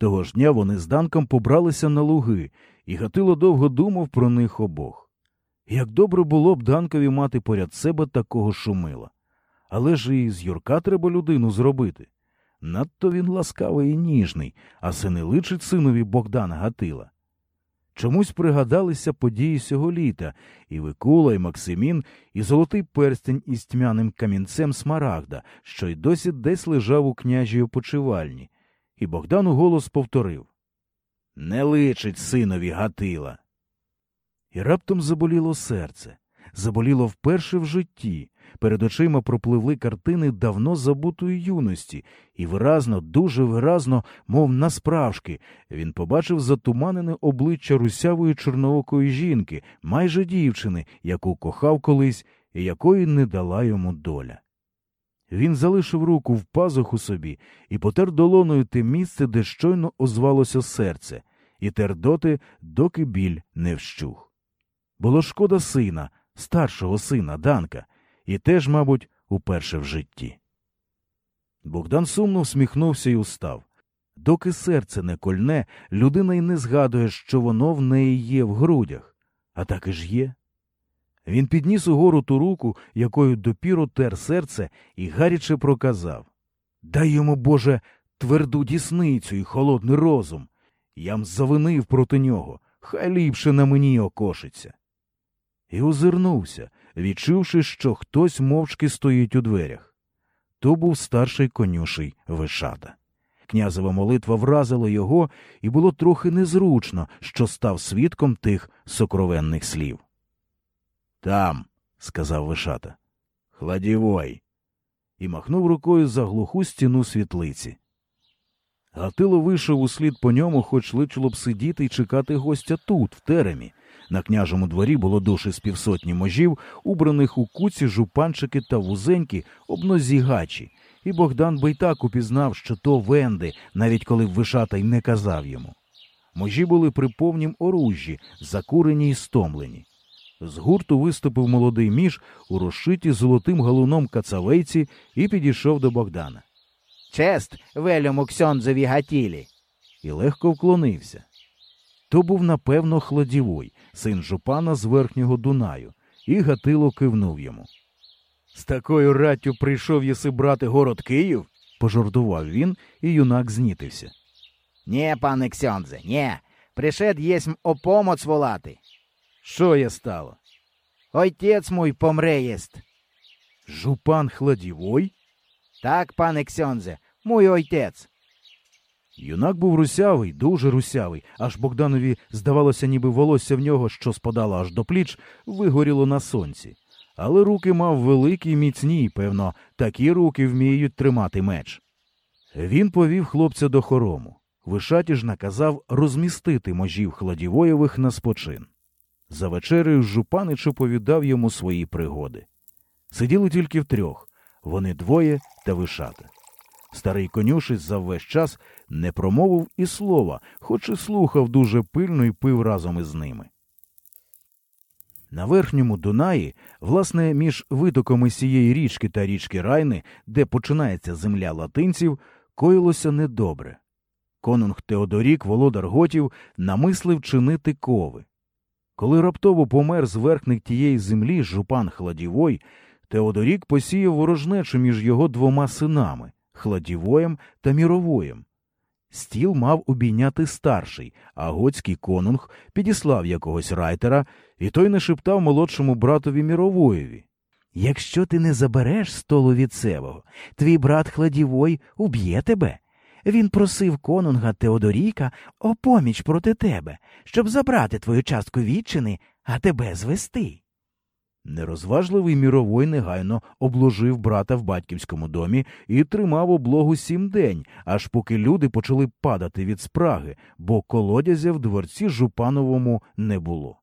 Того ж дня вони з Данком побралися на луги, і Гатило довго думав про них обох. Як добре було б Данкові мати поряд себе такого шумила. Але ж і з Юрка треба людину зробити. Надто він ласкавий і ніжний, а се не личить синові Богдана Гатила. Чомусь пригадалися події сього літа і Викула, і Максимін, і золотий перстень із тьмяним камінцем смарагда, що й досі десь лежав у княжій опочивальні, і Богдан у голос повторив Не личить синові Гатила. І раптом заболіло серце, заболіло вперше в житті. Перед очима пропливли картини давно забутої юності, і виразно, дуже виразно, мов насправжки, він побачив затуманене обличчя русявої чорноокої жінки, майже дівчини, яку кохав колись і якої не дала йому доля. Він залишив руку в пазуху собі і потер долоною те місце, де щойно озвалося серце, і тер доти, доки біль не вщух. Було шкода сина, старшого сина Данка і теж, мабуть, уперше в житті. Богдан сумно всміхнувся і устав. Доки серце не кольне, людина й не згадує, що воно в неї є в грудях, а так і ж є. Він підніс угору ту руку, якою допіру тер серце, і гаряче проказав Дай йому, Боже, тверду дісницю і холодний розум. Я м завинив проти нього, хай ліпше на мені окошиться. І озирнувся, відчувши, що хтось мовчки стоїть у дверях. То був старший конюший Вишата. Князева молитва вразила його, і було трохи незручно, що став свідком тих сокровенних слів. Там, сказав Вишата, хладівой, і махнув рукою за глуху стіну світлиці. Гатило вийшов услід по ньому, хоч личило б сидіти і чекати гостя тут, в теремі. На княжому дворі було душі з півсотні можів, убраних у куці жупанчики та вузенькі, обнозі гачі, і Богдан би й так упізнав, що то венди, навіть коли б вишата й не казав йому. Можі були при повнім оружжі, закурені й стомлені. З гурту виступив молодий між у розшиті золотим галуном кацавейці і підійшов до Богдана. Чест велюму ксьондзові гатілі. І легко вклонився. То був, напевно, хладівой, син жупана з верхнього Дунаю, і Гатило кивнув йому. З такою раттю прийшов єси брати город Київ? пожартував він, і юнак знітився. Нє, пане ксьондзе, нє. Пришед єсмь о помоць волати. Що є стало? Ойтець мой помре єст. Жупан хладівой? Так, пане ксьондзе, мой ойтець. Юнак був русявий, дуже русявий, аж Богданові здавалося, ніби волосся в нього, що спадало аж до пліч, вигоріло на сонці. Але руки мав великі й міцні, певно, такі руки вміють тримати меч. Він повів хлопця до хорому. Вишаті ж наказав розмістити можів Хладівоєвих на спочин. За вечерею Жупанич оповідав йому свої пригоди. Сиділи тільки втрьох вони двоє та вишата. Старий конюшець за весь час не промовив і слова, хоч і слухав дуже пильно і пив разом із ними. На верхньому Дунаї, власне, між витоками сієї річки та річки Райни, де починається земля латинців, коїлося недобре. Конунг Теодорік, володар готів, намислив чинити кови. Коли раптово помер зверхник тієї землі жупан Хладівой, Теодорік посіяв ворожнечу між його двома синами Хладівоєм та Міровоєм. Стіл мав обійняти старший, а готський конунг підіслав якогось райтера, і той не шептав молодшому братові Міровоєві. Якщо ти не забереш столу від севого, твій брат Хладівой уб'є тебе. Він просив конунга Теодоріка о поміч проти тебе, щоб забрати твою частку відчини, а тебе звести. Нерозважливий міровой негайно обложив брата в батьківському домі і тримав облогу сім день, аж поки люди почали падати від спраги, бо колодязя в дворці Жупановому не було.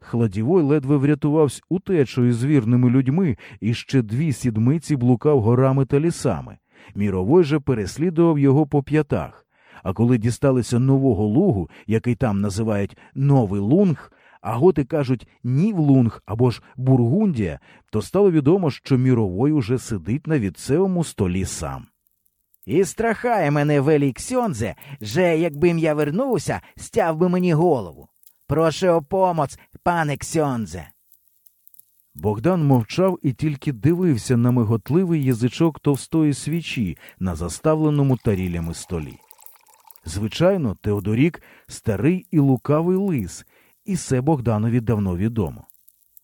Хладівой ледве врятувався утечою з вірними людьми і ще дві сідмиці блукав горами та лісами. Міровой же переслідував його по п'ятах. А коли дісталися нового лугу, який там називають Новий Лунг, а готи кажуть Нівлунг або ж Бургундія, то стало відомо, що міровой уже сидить на відцевому столі сам. І страхає мене велій Ксьонзе, же якбим я вернувся, стяв би мені голову. Прошу о помоц, пане Ксьонзе. Богдан мовчав і тільки дивився на миготливий язичок товстої свічі на заставленому тарілями столі. Звичайно, Теодорік старий і лукавий лис, і це Богданові давно відомо.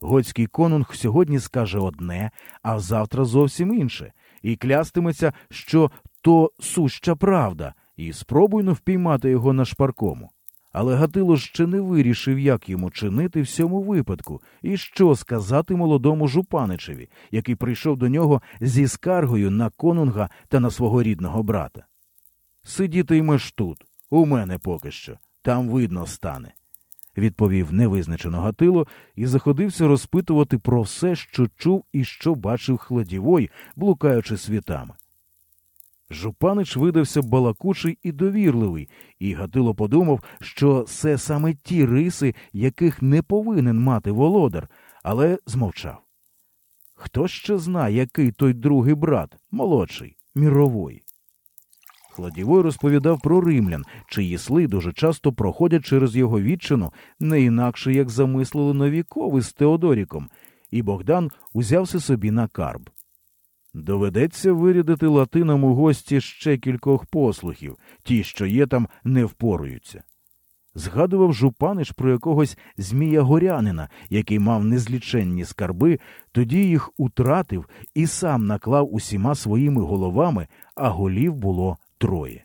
Готський конунг сьогодні скаже одне, а завтра зовсім інше, і клястиметься, що то суща правда, і спробуйно впіймати його на шпаркому. Але Гатило ще не вирішив, як йому чинити в цьому випадку, і що сказати молодому жупаничеві, який прийшов до нього зі скаргою на конунга та на свого рідного брата. Сидітимеш тут, у мене поки що, там видно стане, відповів невизначено Гатило і заходився розпитувати про все, що чув і що бачив хладівой, блукаючи світами. Жупанич видався балакучий і довірливий, і Гатило подумав, що це саме ті риси, яких не повинен мати володар, але змовчав. Хто ще знає, який той другий брат, молодший, міровой? Хладівой розповідав про римлян, чиї сли дуже часто проходять через його відчину, не інакше як замислили новікови з Теодоріком, і Богдан узявся собі на карб. Доведеться вирядити латинам у гості ще кількох послухів, ті, що є там, не впоруються. Згадував жупанич про якогось Змія горянина, який мав незліченні скарби, тоді їх утратив і сам наклав усіма своїми головами, а голів було троє.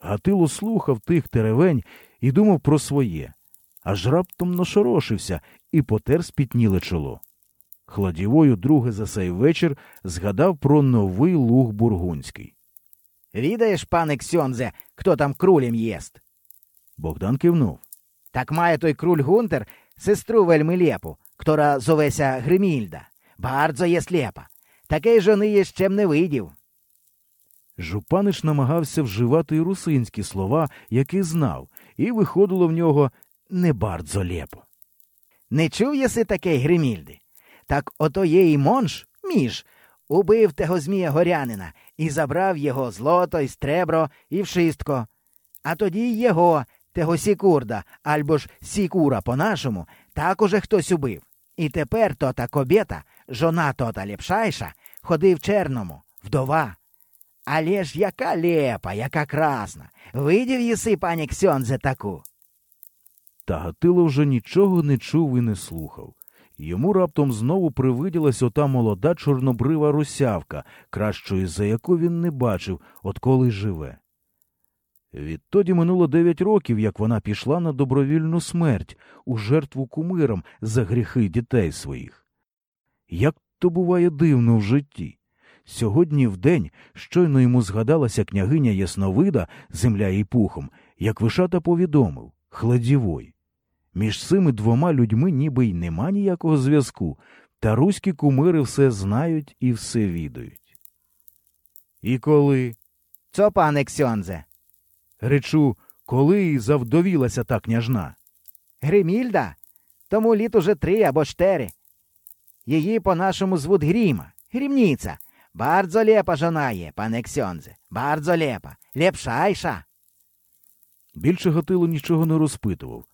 Гатило слухав тих теревень і думав про своє, аж раптом нашорошився і потер спітніле чоло. Хладівою друге за цей вечір згадав про новий луг бургунський. Відаєш, пане Ксьонзе, хто там крулем єст? Богдан кивнув. Так має той круль Гунтер сестру вельми лепу, która зовеся Гримільда. Бардзо є слепа. Такий жони є ще не видів. Жупанич намагався вживати й русинські слова, які знав, і виходило в нього не бардзо лепо. Не чув єси такий Гримільди? Так ото є і монш, між, убив того Змія горянина і забрав його злото, і стребро, і вшистко. А тоді його, того Сікурда, альбо ж Сікура по-нашому, так уже хтось убив. І тепер то та кобєта, жона тота лепшайша, ходив черному, вдова. Але ж яка лепа, яка красна. Видів єси, пані Ксьонзе, таку. Та Гатило вже нічого не чув і не слухав. Йому раптом знову привиділась ота молода чорнобрива русявка, кращої за яку він не бачив, отколи живе. Відтоді минуло дев'ять років, як вона пішла на добровільну смерть у жертву кумирам за гріхи дітей своїх. Як то буває дивно в житті. Сьогодні в день щойно йому згадалася княгиня Ясновида, земля їй пухом, як Вишата повідомив Хладівой. Між цими двома людьми ніби й нема ніякого зв'язку, та руські кумири все знають і все відають. І коли, Цо, пане Ксьонзе? речу, коли і завдовілася та княжна? Гримільда? Тому літ уже три або чотири. Її по-нашому звуть Гріма, Грімніця. Бардзо лепа жона є, пане Ксьонзе. Бардзо лепа. Лепшайша. Більше Гатило нічого не розпитував.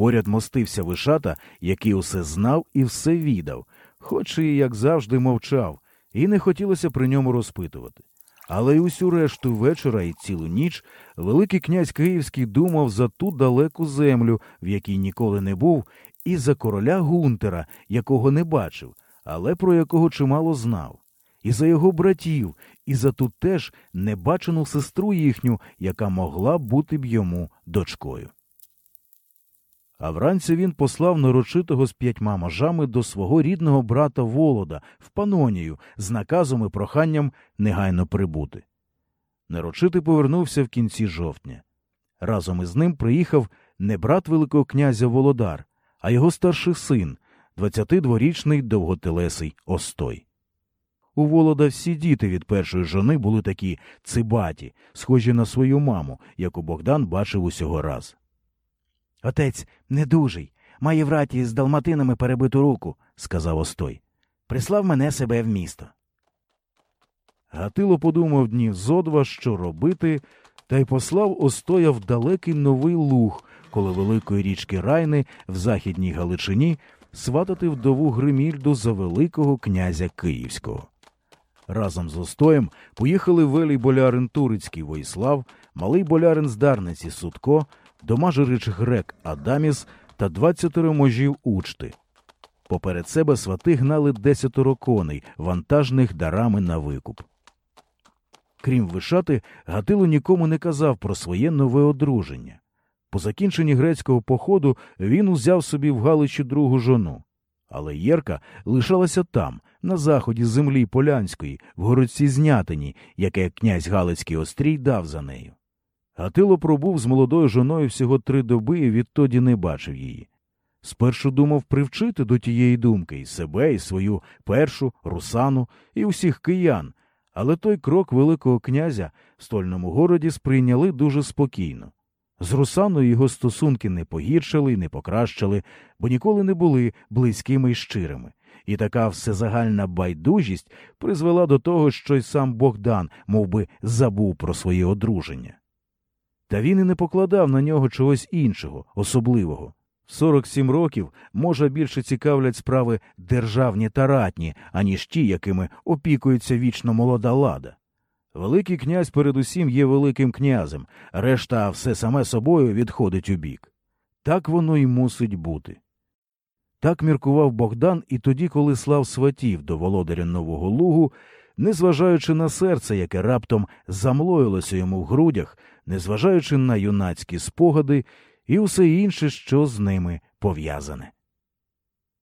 Поряд мостився вишата, який усе знав і все відав, хоч і, як завжди, мовчав, і не хотілося при ньому розпитувати. Але й усю решту вечора і цілу ніч Великий князь Київський думав за ту далеку землю, в якій ніколи не був, і за короля Гунтера, якого не бачив, але про якого чимало знав, і за його братів, і за ту теж небачену сестру їхню, яка могла бути б йому дочкою. А вранці він послав нарочитого з п'ятьма можами до свого рідного брата Волода в Панонію з наказом і проханням негайно прибути. Нарочитий повернувся в кінці жовтня. Разом із ним приїхав не брат Великого князя Володар, а його старший син, 22-річний довготелесий Остой. У Волода всі діти від першої жони були такі цибаті, схожі на свою маму, яку Богдан бачив усього раз. Отець недужий, має в раті з далматинами перебиту руку, сказав Остой. Прислав мене себе в місто. Гатило подумав днів зо два, що робити, та й послав Остоя в далекий новий луг, коло великої річки Райни в західній Галичині сватати вдову Гримільду за Великого князя Київського. Разом з Остоєм поїхали велій болярин Турицький Воїслав, малий болярин з Дарниці Судко, домажирич грек Адаміс та двадцятеро можів учти. Поперед себе свати гнали десятеро коней, вантажних дарами на викуп. Крім вишати, Гатило нікому не казав про своє нове одруження. По закінченні грецького походу він узяв собі в Галичі другу жону. Але Єрка лишалася там, на заході землі Полянської, в городці Знятині, яке князь Галицький Острій дав за нею. Гатило пробув з молодою жоною всього три доби і відтоді не бачив її. Спершу думав привчити до тієї думки і себе, і свою першу, русану, і усіх киян, але той крок Великого князя в стольному городі сприйняли дуже спокійно. З Русаною його стосунки не погіршили і не покращили, бо ніколи не були близькими і щирими, і така всезагальна байдужість призвела до того, що й сам Богдан мов би, забув про своє одруження. Та він і не покладав на нього чогось іншого, особливого. В 47 років, може, більше цікавлять справи державні та ратні, аніж ті, якими опікується вічно молода лада. Великий князь передусім є Великим князем, решта все саме собою відходить у бік. Так воно й мусить бути. Так міркував Богдан і тоді, коли слав сватів до володаря Нового Лугу, незважаючи на серце, яке раптом замлоїлося йому в грудях, незважаючи на юнацькі спогади і усе інше, що з ними пов'язане.